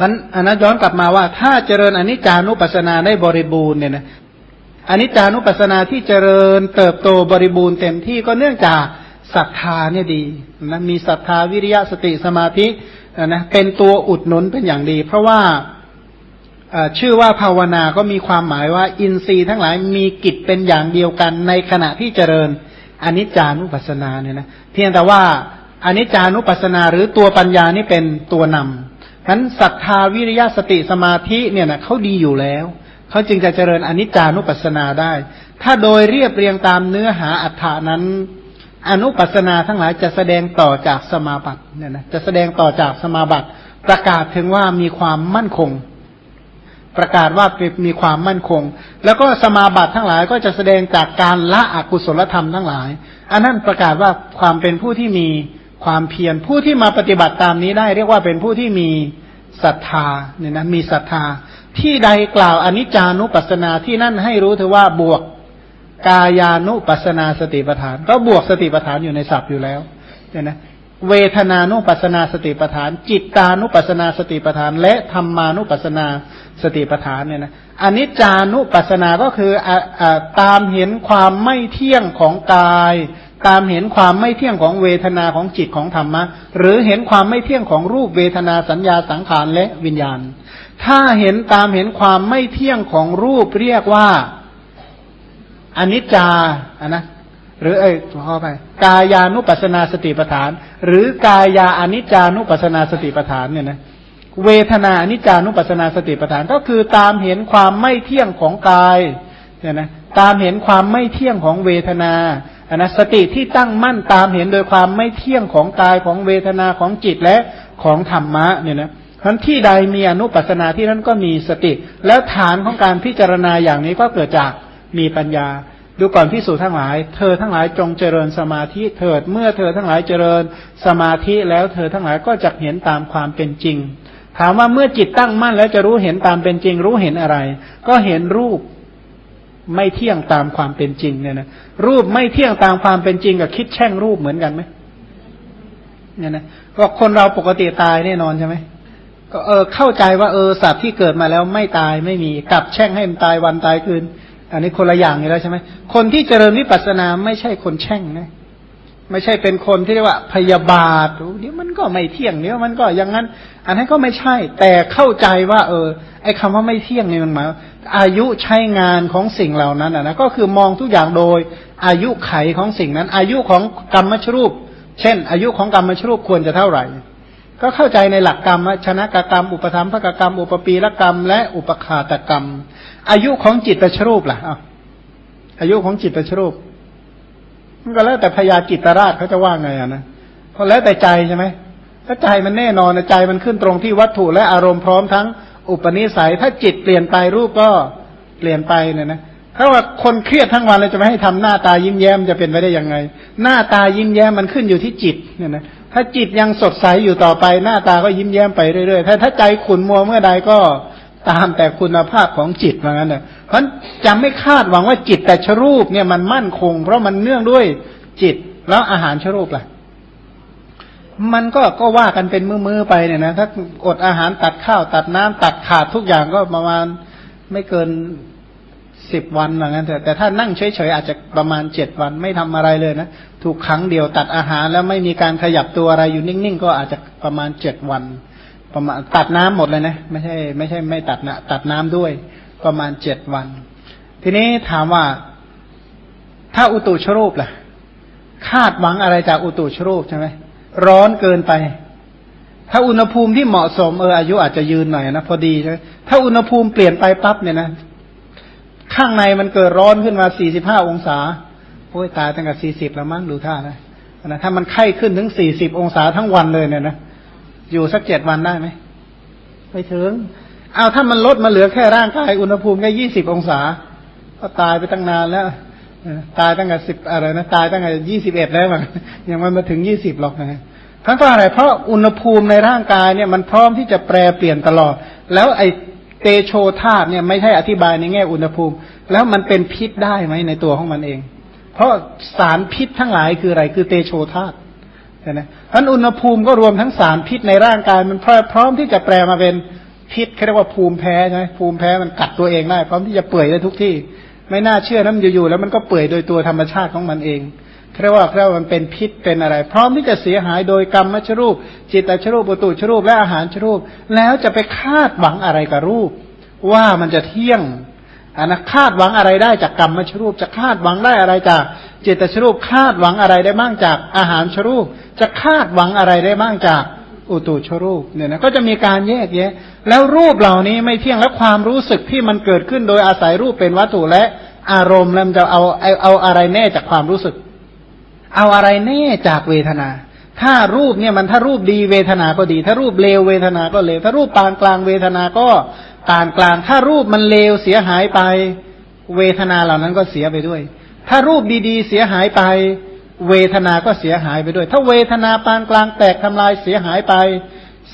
นั้นอันนั้นย้อนกลับมาว่า ถ้าเจริญอนิจจานุปัสสนาได้บริบูรณ์เนี่ยนะอนิจจานุปัสสนาที่เจริญเติบโตบริบูรณ์เต็มที่ก็เนื่องจากศรัทธาเนี่ยดีนะมีศรัทธาวิริยะสติสมาธินะเป็นตัวอุดหนุนเป็นอย่างดี เพราะว่าชื่อว่าภาวนาก็มีความหมายว่า อินทรีย์ทั้งหลายมีกิจเป็นอย่างเดียวกันในขณะที่เจริญอนิจจานุปัสสนาเนี่ยนะเพียงแต่ว่าอนิจจานุปัสสนาหรือตัวปัญญานี่เป็นตัวนำ ฉะนั้นศรัทธาวิริยะสติสมาธิเนี่ยนะเขาดีอยู่แล้วเขาจึงจะเจริญอนิจจานุปัสสนาได้ ถ้าโดยเรียบเรียงตามเนื้อหาอัฏฐานั้น อนุปัสสนาทั้งหลายจะแสดงต่อจากสมาบัติเนี่ยนะจะแสดงต่อจากสมาบัติ ประกาศถึงว่ามีความมั่นคง ประกาศว่ามีความมั่นคง แล้วก็สมาบัติทั้งหลายก็จะแสดงจากการละอกุศลธรรมทั้งหลาย อันนั้นประกาศว่าความเป็นผู้ที่มีความเพียรผู้ที่มาปฏิบัติตามนี้ได้ เรียกว่าเป็นผู้ที่มี ศรัทธาเนี่ยนะมีศรัทธา ที่ใดกล่าวอนิจจานุปัสสนาที่นั่นให้รู้เถอะว่าบวกกายานุปัสนาสติปัฏฐาน ก็บวกสติปัฏฐานอยู่ในศัพท์อยู่แล้วเนี่ยนะเวทนานุปัสนาสติปัฏฐาน จิตตานุปัสนาสติปัฏฐาน และธรรมานุปัสนาสติปัฏฐานเนี่ยนะอนิจจานุปัสนาก็คืออตามเห็นความไม่เที่ยงของกาย ตามเห็นความไม่เที่ยงของเวทนาของจิตของธรรมะ หรือเห็นความไม่เที่ยงของรูปเวทนาสัญญาสังขารและวิญญาณ ถ้าเห็นตามเห็นความไม่เที่ยงของรูปเรียกว่าอนิจจาอะนะหรือเอ้ยขอไปกายานุปัสนาสติปัฏฐาน หรือกายาอนิจจานุปัสนาสติปัฏฐานเนี่ยนะเวทนาอนิจจานุปัสนาสติปัฏฐานก็คือตามเห็นความไม่เที่ยงของกายเนี่ยนะตามเห็นความไม่เที่ยงของเวทนา อันนะสติที่ตั้งมั่นตามเห็นโดยความไม่เที่ยงของกายของเวทนาของจิตและของธรรมะเนี่ยนะทั้นที่ใดมีอนุปัสนาที่นั้นก็มีสติ แล้วฐานของการพิจารณาอย่างนี้ก็เกิดจากมีปัญญา ดูก่อนพิสูจทั้งหลาย เธอทั้งหลายจงเจริญสมาธิเถิดเมื่อเธอทั้งหลายเจริญสมาธิแล้วเธอทั้งหลายก็จะเห็นตามความเป็นจริง ถามว่าเมื่อจิตตั้งมั่นแล้วจะรู้เห็นตามเป็นจริง รู้เห็นอะไร ก็เห็นรูป ไม่เที่ยงตามความเป็นจริงเนี่ยนะรูปไม่เที่ยงตามความเป็นจริงกับคิดแช่งรูปเหมือนกันไหมเนี่ยนะก็คนเราปกติตายแน่นอนใช่ไหมก็เออเข้าใจว่าเออสัตว์ที่เกิดมาแล้วไม่ตายไม่มีกลับแช่งให้มันตายวันตายคืน อันนี้คนละอย่างอยู่แล้วใช่ไหมคนที่เจริญวิปัสสนาไม่ใช่คนแช่งนะ ไม่ใช่เป็นคนที่เรียกว่าพยาบาทเดี๋ยวมันก็ไม่เที่ยงเดี๋ยวมันก็อย่างนั้น อันนั้นก็ไม่ใช่ แต่เข้าใจว่า เออ ไอ้คาว่าไม่เที่ยงนี่มันหมายอายุใช้งานของสิ่งเหล่านั้นนะก็คือมองทุกอย่างโดย อายุไขของสิ่งนั้น อายุของกรรมชรูป เช่น อายุของกรรมชรูปควรจะเท่าไหร่ ก็เข้าใจในหลักกรรมชนะกกรรม อุปธรรมภกกรรม อุปปีละกรรม และอุปขาตกรรม อายุของจิตตชรูปล่ะอายุของจิตตชรูป มันก็แล้วแต่พยาจิตราชเขาจะว่าไงอะนะเพราะแล้วแต่ใจใช่ไหมถ้าใจมันแน่นอนใจมันขึ้นตรงที่วัตถุและอารมณ์พร้อมทั้งอุปนิสัย ถ้าจิตเปลี่ยนไปรูปก็เปลี่ยนไปเนี่ยนะถ้าว่าคนเครียดทั้งวันเราจะไม่ให้ทำหน้าตายิ้มแย้มจะเป็นไปได้ยังไง หน้าตายิ้มแย้มมันขึ้นอยู่ที่จิตเนี่ยนะถ้าจิตยังสดใสอยู่ต่อไป หน้าตาก็ยิ้มแย้มไปเรื่อยๆถ้าถ้าใจขุนมัวเมื่อใดก็ ตามแต่คุณภาพของจิตว่างั้นเนอะเพราะจะไม่คาดหวังว่าจิตแต่ชรูปเนี่ยมันมั่นคง เพราะมันเนื่องด้วยจิตแล้วอาหารชรูปล่ะมันก็ก็ว่ากันเป็นมือๆไปเนี่ยนะถ้าอดอาหารตัดข้าวตัดน้ำตัดขาดทุกอย่างก็ประมาณไม่เกินสิบวันอย่างนั้นเถอะแต่ถ้านั่งเฉยๆอาจจะประมาณเจ็ดวันไม่ทำอะไรเลยนะถูกครั้งเดียวตัดอาหารแล้วไม่มีการขยับตัวอะไรอยู่นิ่งๆ ก็อาจจะประมาณเจ็ดวัน ประมาณตัดน้ำหมดเลยนะ ไม่ใช่ ไม่ใช่ไม่ตัดนะตัดน้ำด้วย ประมาณเจ็ดวัน ทีนี้ถามว่า ถ้าอุตุชรูปล่ะ คาดหวังอะไรจากอุตุชรูปใช่ไหมร้อนเกินไป ถ้าอุณหภูมิที่เหมาะสมเอออายุอาจจะยืนหน่อยนะพอดีใช่ไหมถ้าอุณหภูมิเปลี่ยนไปปั๊บเนี่ยนะข้างในมันเกิดร้อนขึ้นมาสี่สิบห้าองศาโอ้ยตายตั้งแต่สี่สิบแล้วมั้งดูท่านะนะถ้ามันไข้ขึ้นถึงสี่สิบองศาทั้งวันเลยเนี่ยนะ อยู่สักเจ็ดวันได้ไหมไม่ถึง เอาถ้ามันลดมาเหลือแค่ร่างกายอุณหภูมิแค่ยี่สิบองศา ก็ตายไปตั้งนานแล้วตายตั้งแต่สิบอะไรนะตายตั้งแต่ยี่สิบเอ็ดแล้วมันยังไม่มาถึงยี่สิบหรอกนะทั้งก็อะไรเพราะอุณหภูมิในร่างกายเนี่ยมันพร้อมที่จะแปรเปลี่ยนตลอด แล้วไอเตโชธาตุเนี่ยไม่ใช่อธิบายในแง่อุณหภูมิ แล้วมันเป็นพิษได้ไหมในตัวของมันเอง เพราะสารพิษทั้งหลายคืออะไรคือเตโชธาตุ นะเพราะอุณหภูมิก็รวมทั้งสารพิษในร่างกายมันพร้อมที่จะแปลมาเป็นพิษเขาเรียกว่าภูมิแพ้ใช่ไหมภูมิแพ้มันกัดตัวเองได้พร้อมที่จะเปื่อยได้ทุกที่ ไม่น่าเชื่อนะมันอยู่ๆแล้วมันก็เปื่อยโดยตัวธรรมชาติของมันเองเรียกว่าเรียกว่ามันเป็นพิษเป็นอะไร พร้อมที่จะเสียหายโดยกรรมมชรูป จิตตชรูปปุตุชรูปและอาหารชรูป แล้วจะไปคาดหวังอะไรกับรูป ว่ามันจะเที่ยงอันนะคาดหวังอะไรได้จากกรรมมชรูป จะคาดหวังได้อะไรจาก จิตชรูปคาดหวังอะไรได้บ้างจากอาหารชรูป จะคาดหวังอะไรได้บ้างจากอุตุชรูปเนี่ยนะก็จะมีการแยกแยะ แล้วรูปเหล่านี้ไม่เที่ยงและความรู้สึกที่มันเกิดขึ้นโดยอาศัยรูปเป็นวัตถุและอารมณ์แล้วจะเอาเอาเอาอะไรแน่จากความรู้สึก เอาอะไรแน่จากเวทนา ถ้ารูปเนี่ยมันถ้ารูปดีเวทนาก็ดี ถ้ารูปเลวเวทนาก็เลว ถ้ารูปปานกลางเวทนาก็ปานกลาง ถ้ารูปมันเลวเสียหายไป เวทนาเหล่านั้นก็เสียไปด้วย ถ้ารูปดีๆ เสียหายไป เวทนาก็เสียหายไปด้วย ถ้าเวทนาปานกลางแตกทำลายเสียหายไป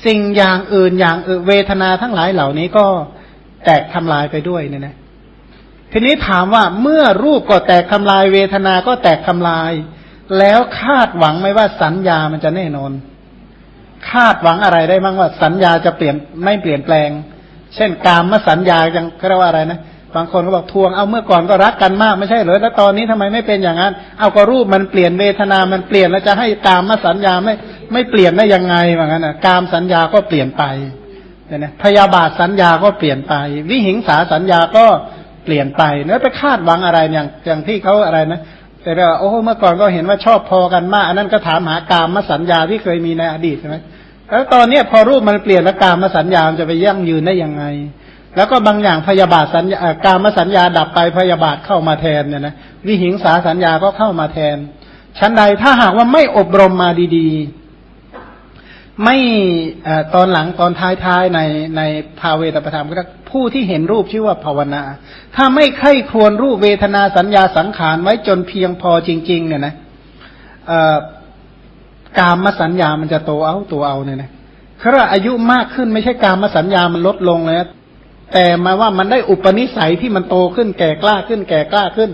สิ่งอย่างอื่นอย่างอื่นเวทนาทั้งหลายเหล่านี้ก็แตกทำลายไปด้วยเนี่ยนะทีนี้ถามว่าเมื่อรูปก็แตกทำลาย เวทนาก็แตกทำลาย แล้วคาดหวังไหมว่าสัญญามันจะแน่นอน คาดหวังอะไรได้บ้างว่าสัญญาจะเปลี่ยนไม่เปลี่ยนแปลง เช่น กามสัญญายังเรียกว่าอะไรนะ บางคนก็บอกทวงเอาเมื่อก่อนก็รักกันมากไม่ใช่เหรอแล้วตอนนี้ทำไมไม่เป็นอย่างนั้น เอาก็รูปมันเปลี่ยนเวทนา มันเปลี่ยนแล้วจะให้กามมาสัญญาไม่ไม่เปลี่ยนได้ยังไงว่างั้นนะกามสัญญาก็เปลี่ยนไปเนี่ยนะพยาบาทสัญญาก็เปลี่ยนไป วิหิงสาสัญญาก็เปลี่ยนไปแล้วไปคาดหวังอะไรอย่างอย่างที่เขาอะไรนะแต่ว่าโอ้เมื่อก่อนก็เห็นว่าชอบพอกันมากอันนั้นก็ถามหากามมาสัญญาที่เคยมีในอดีตใช่ไหมแล้วตอนนี้พอรูปมันเปลี่ยนแล้วกามมาสัญญามันจะไปยั่งยืนได้ยังไง แล้วก็บางอย่างพยาบาทสัญญาการมสัญญาดับไปพยาบาทเข้ามาแทนเนี่ยนะวิหิงสาสัญญาก็เข้ามาแทน ชั้นใดถ้าหากว่าไม่อบรมมาดีๆ ไม่ตอนหลังตอนท้ายๆในในภาเวตประธรรมก็ผู้ที่เห็นรูปชื่อว่าภาวนา ถ้าไม่ใคร่ครวญรูปเวทนาสัญญาสังขารไว้จนเพียงพอจริง ๆ เนี่ยนะกามมสัญญามันจะโตเอาตัวเอาเนี่ยนะเพราะอายุมากขึ้นไม่ใช่กามมสัญญามันลดลงเลย แต่มาว่ามันได้อุปนิสัยที่มันโตขึ้นแก่กล้าขึ้น แก่กล้าขึ้น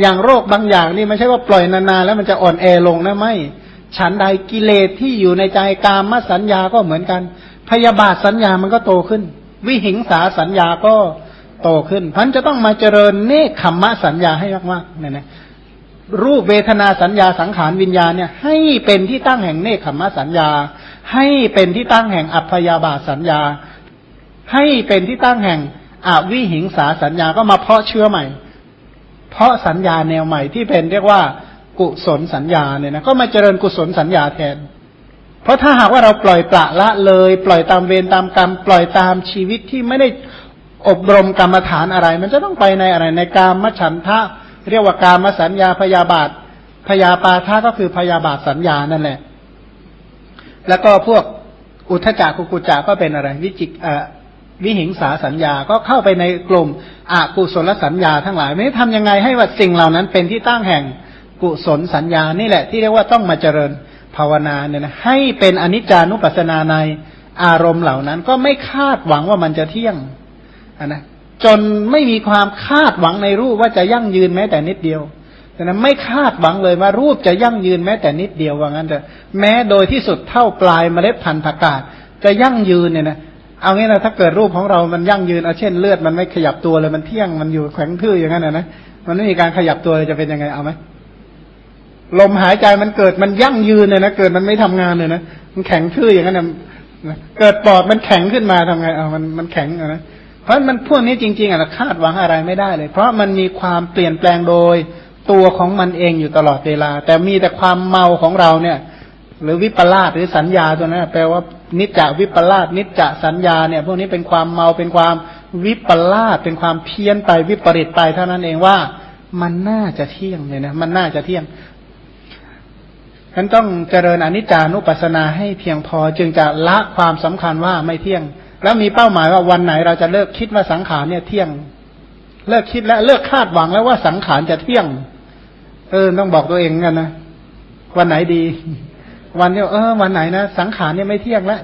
อย่างโรคบางอย่างนี่ไม่ใช่ว่าปล่อยนานๆแล้วมันจะอ่อนแอลงนะไม่ ฉันใดกิเลสที่อยู่ในใจกามมสัญญาก็เหมือนกัน พยาบาทสัญญามันก็โตขึ้น วิหิงสาสัญญาก็โตขึ้นพันจะต้องมาเจริญเนคขมมะสัญญาให้มากๆเนี่ยนะรูปเวทนาสัญญาสังขารวิญญาณเนี่ย ให้เป็นที่ตั้งแห่งเนคขมมะสัญญา ให้เป็นที่ตั้งแห่งอัพยาบาทสัญญา ให้เป็นที่ตั้งแห่งอวิหิงสาสัญญาก็มาเพาะเชื้อใหม่ เพาะสัญญาแนวใหม่ที่เป็นเรียกว่ากุศลสัญญาเนี่ยนะก็มาเจริญกุศลสัญญาแทน เพราะถ้าหากว่าเราปล่อยปละละเลย ปล่อยตามเวรตามกรรม ปล่อยตามชีวิตที่ไม่ได้อบรมกรรมฐานอะไร มันจะต้องไปในอะไรในกามมฉันทะ เรียกว่ากามสัญญาพยาบาทพยาปาทาก็คือพยาบาทสัญญานั่นแหละ แล้วก็พวกอุทจักกุกุจักก็เป็นอะไร วิจิก วิหิงสาสัญญาก็เข้าไปในกลุ่มอกุศลสัญญาทั้งหลายไม่ทำยังไงให้ว่าสิ่งเหล่านั้นเป็นที่ตั้งแห่งกุศลสัญญานี่แหละ ที่เรียกว่าต้องมาเจริญภาวนาเนี่ยนะให้เป็นอนิจจานุปัสสนาในอารมณ์เหล่านั้น ก็ไม่คาดหวังว่ามันจะเที่ยงนะจนไม่มีความคาดหวังในรูปว่าจะยั่งยืนแม้แต่นิดเดียวแต่นั้นไม่คาดหวังเลยว่ารูปจะยั่งยืนแม้แต่นิดเดียวว่างั้นแต่แม้โดยที่สุดเท่าปลายเมล็ดพันธุ์ผักกาดจะยั่งยืนเนี่ยนะ เอางี้นะถ้าเกิดรูปของเรามันยั่งยืนเอาเช่นเลือดมันไม่ขยับตัวเลยมันเที่ยงมันอยู่แข็งทื่ออย่างนั้นนะมันไม่มีการขยับตัวจะเป็นยังไงเอาไหมลมหายใจมันเกิดมันยั่งยืนเลยนะเกิดมันไม่ทำงานเลยนะมันแข็งทื่ออย่างนั้นนะเกิดปอดมันแข็งขึ้นมาทำไงเอามันมันแข็งนะเพราะมันพวกนี้จริง ๆอะคาดหวังอะไรไม่ได้เลย เพราะมันมีความเปลี่ยนแปลงโดยตัวของมันเองอยู่ตลอดเวลา แต่มีแต่ความเมาของเราเนี่ย หรือวิปลาสหรือสัญญาตัวนั้นแปลว่านิจจวิปลาสนิจจสัญญาเนี่ย พวกนี้เป็นความเมาเป็นความวิปลาสเป็นความเพี้ยนไปวิปริตไปเท่านั้นเองว่า มันน่าจะเที่ยงเนี่ยนะมันน่าจะเที่ยงฉันต้องเจริญอนิจจานุปัสสนาให้เพียงพอจึงจะละความสำคัญว่าไม่เที่ยง แล้วมีเป้าหมายว่าวันไหนเราจะเลิกคิดว่าสังขารเนี่ยเที่ยง เลิกคิดแล้วเลิกคาดหวังแล้วว่าสังขารจะเที่ยง เออต้องบอกตัวเองกันนะวันไหนดี วันที่เออวันไหนนะสังขารเนี่ยไม่เที่ยงแล้ว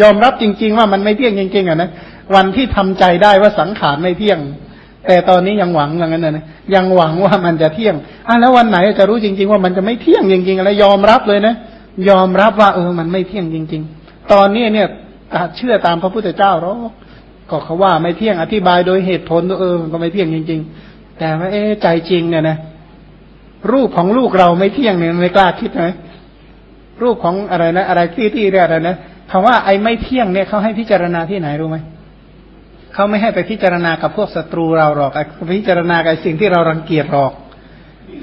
ยอมรับจริง ๆ ว่ามันไม่เที่ยงจริง ๆอะนะวันที่ทำใจได้ว่าสังขารไม่เที่ยง แต่ตอนนี้ยังหวังอย่างนั้นนะยังหวังว่ามันจะเที่ยงอะแล้ววันไหนจะรู้จริง ๆ ว่ามันจะไม่เที่ยงจริงๆอะไรยอมรับเลยนะยอมรับว่า เออ มันไม่เที่ยงจริง ๆ ตอนนี้เนี่ยเชื่อตามพระพุทธเจ้าหรอกก็เขาว่าไม่เที่ยงอธิบายโดยเหตุผลเออก็ไม่เที่ยงจริง ๆ แต่ว่าเอ๊ใจจริงเนี่ยนะรูปของลูกเราไม่เที่ยงเนี่ยไม่กล้าคิดไหม รูปของอะไรนะ อะไรที่ที่เรียกอะไรนะคำว่าไอ้ไม่เที่ยงเนี่ยเขาให้พิจารณาที่ไหนรู้ไหมเขาไม่ให้ไปพิจารณากับพวกศัตรูเราหรอกพิจารณากับสิ่งที่เรารังเกียจหรอก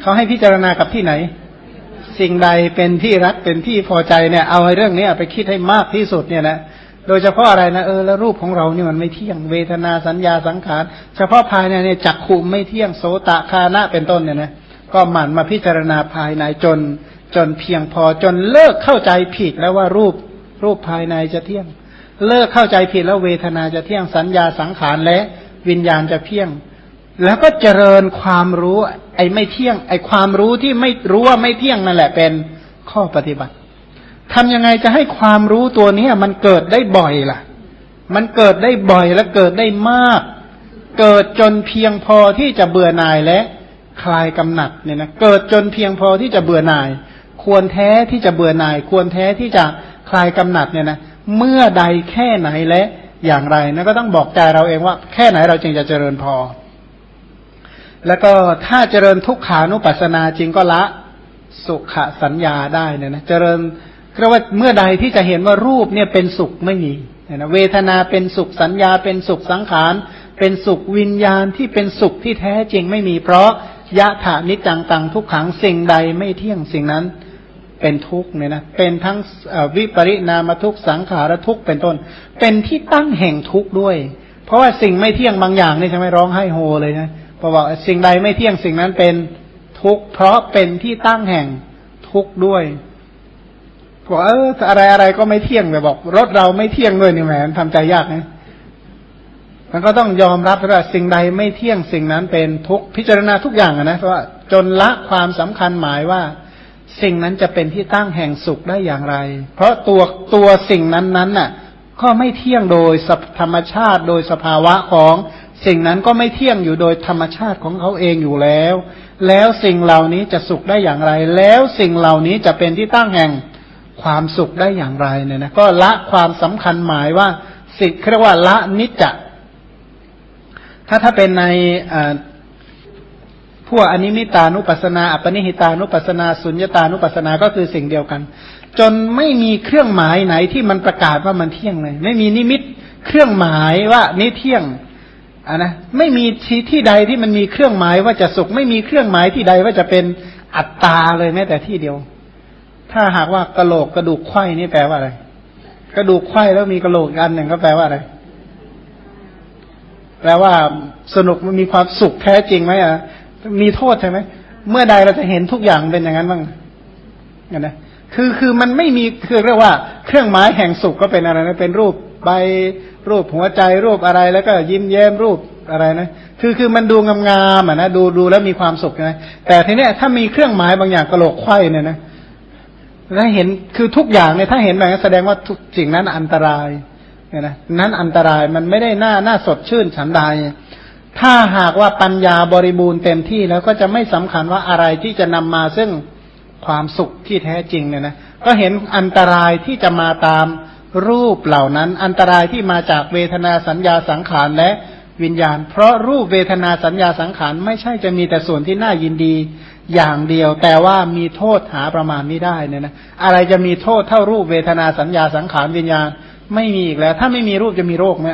เขาให้พิจารณากับที่ไหน สิ่งใดเป็นที่รักเป็นที่พอใจเนี่ย เอาเรื่องนี้ไปคิดให้มากที่สุดเนี่ยนะโดยเฉพาะอะไรนะเออแล้วรูปของเราเนี่ยมันไม่เที่ยงเวทนาสัญญาสังขารเฉพาะภายในเนี่ยจักขุมไม่เที่ยงโสตะคานะเป็นต้นเนี่ยนะก็หมั่นมาพิจารณาภายในจน จนเพียงพอจนเลิกเข้าใจผิดแล้วว่ารูปรูปภายในจะเที่ยง เลิกเข้าใจผิดแล้วเวทนาจะเที่ยงสัญญาสังขารและวิญญาณจะเที่ยง แล้วก็เจริญความรู้ ไอ้ไม่เที่ยง ไอ้ความรู้ที่ไม่รู้ว่าไม่เที่ยงนั่นแหละเป็นข้อปฏิบัติทำยังไงจะให้ความรู้ตัวนี้มันเกิดได้บ่อยล่ะ มันเกิดได้บ่อยและเกิดได้มาก เกิดจนเพียงพอที่จะเบื่อหน่ายและคลายกำหนัดเนี่ยนะเกิดจนเพียงพอที่จะเบื่อหน่าย ควรแท้ที่จะเบื่อหน่าย ควรแท้ที่จะคลายกำหนัดเนี่ยนะเมื่อใดแค่ไหนและอย่างไรนะก็ต้องบอกใจเราเองว่า แค่ไหนเราจึงจะเจริญพอ แล้วก็ถ้าเจริญทุกขานุปัสสนาจริงก็ละสุขสัญญาได้เนี่ยนะเจริญเรียกว่าเมื่อใดที่จะเห็นว่ารูปเนี่ยเป็นสุขไม่มีนะเวทนาเป็นสุขสัญญาเป็นสุขสังขารเป็นสุขวิญญาณที่เป็นสุขที่แท้จริงไม่มีเพราะยะถานิจังตังทุกขังสิ่งใดไม่เที่ยงสิ่งนั้น เป็นทุกข์เนี่ยนะเป็นทั้งวิปริณามทุกข์สังขารทุกข์เป็นต้น เป็นที่ตั้งแห่งทุกข์ด้วย เพราะว่าสิ่งไม่เที่ยงบางอย่างนี่ใช่ไหมร้องไห้โฮเลยนะเพราะว่าสิ่งใดไม่เที่ยงสิ่งนั้นเป็นทุกข์เพราะเป็นที่ตั้งแห่งทุกข์ด้วยบอกเอออะไรอะไรก็ไม่เที่ยงแต่บอก รถเราไม่เที่ยงด้วยนี่แหมทำใจยากนะมันก็ต้องยอมรับว่าสิ่งใดไม่เที่ยงสิ่งนั้นเป็นทุกข์พิจารณาทุกอย่างนะเพราะว่าจนละความสำคัญหมายว่า สิ่งนั้นจะเป็นที่ตั้งแห่งสุขได้อย่างไร เพราะตัวตัวสิ่งนั้นนั้นน่ะ ก็ไม่เที่ยงโดยธรรมชาติโดยสภาวะของสิ่งนั้นก็ไม่เที่ยงอยู่โดยธรรมชาติของเขาเองอยู่แล้ว แล้วสิ่งเหล่านี้จะสุขได้อย่างไร แล้วสิ่งเหล่านี้จะเป็นที่ตั้งแห่งความสุขได้อย่างไรเนี่ยนะก็ละความสำคัญหมายว่า สิทธิ์เรียกว่าละนิจจะถ้าถ้าเป็นใน พวกอนิมิตานุปัสนาอัปนิหิตานุปัสนาสุญญตานุปัสนาก็คือสิ่งเดียวกัน จนไม่มีเครื่องหมายไหนที่มันประกาศว่ามันเที่ยงเลย ไม่มีนิมิตเครื่องหมายว่านี้เที่ยงอะนะไม่มีที่ที่ใดที่มันมีเครื่องหมายว่าจะสุข ไม่มีเครื่องหมายที่ใดว่าจะเป็นอัตตาเลยแม้แต่ที่เดียว ถ้าหากว่ากระโหลกกระดูกไข้นี่แปลว่าอะไรกระดูกไข้แล้วมีกระโหลกอันหนึ่งก็แปลว่าอะไรแปลว่าสนุกมันมีความสุขแท้จริงไหมอะ มีโทษใช่ไหม เมื่อใดเราจะเห็นทุกอย่างเป็นอย่างนั้นบ้างนะ คือคือมันไม่มีคือเรียกว่าเครื่องหมายแห่งสุขก็เป็นอะไรนะเป็นรูปใบรูปหัวใจรูปอะไรแล้วก็ยิ้มแย้มรูปอะไรนะคือคือมันดูงามๆอะนะดูดูแล้วมีความสุขนะแต่ทีเนี้ยถ้ามีเครื่องหมายบางอย่างกระโหลกไข้เนี่ยนะถ้าเห็นคือทุกอย่างเนี่ยถ้าเห็นแบบนี้แสดงว่าทุกสิ่งนั้นอันตรายเนี่ยนะนั้นอันตรายมันไม่ได้น่าน่าสดชื่นฉันใด ถ้าหากว่าปัญญาบริบูรณ์เต็มที่แล้วก็จะไม่สำคัญว่าอะไรที่จะนำมาซึ่งความสุขที่แท้จริงเนี่ยนะก็เห็นอันตรายที่จะมาตามรูปเหล่านั้น อันตรายที่มาจากเวทนาสัญญาสังขารและวิญญาณ เพราะรูปเวทนาสัญญาสังขารไม่ใช่จะมีแต่ส่วนที่น่ายินดีอย่างเดียว แต่ว่ามีโทษหาประมาณไม่ได้เนี่ยนะอะไรจะมีโทษเท่ารูปเวทนาสัญญาสังขารวิญญาณ ไม่มีอีกแล้ว ถ้าไม่มีรูปจะมีโรคไหม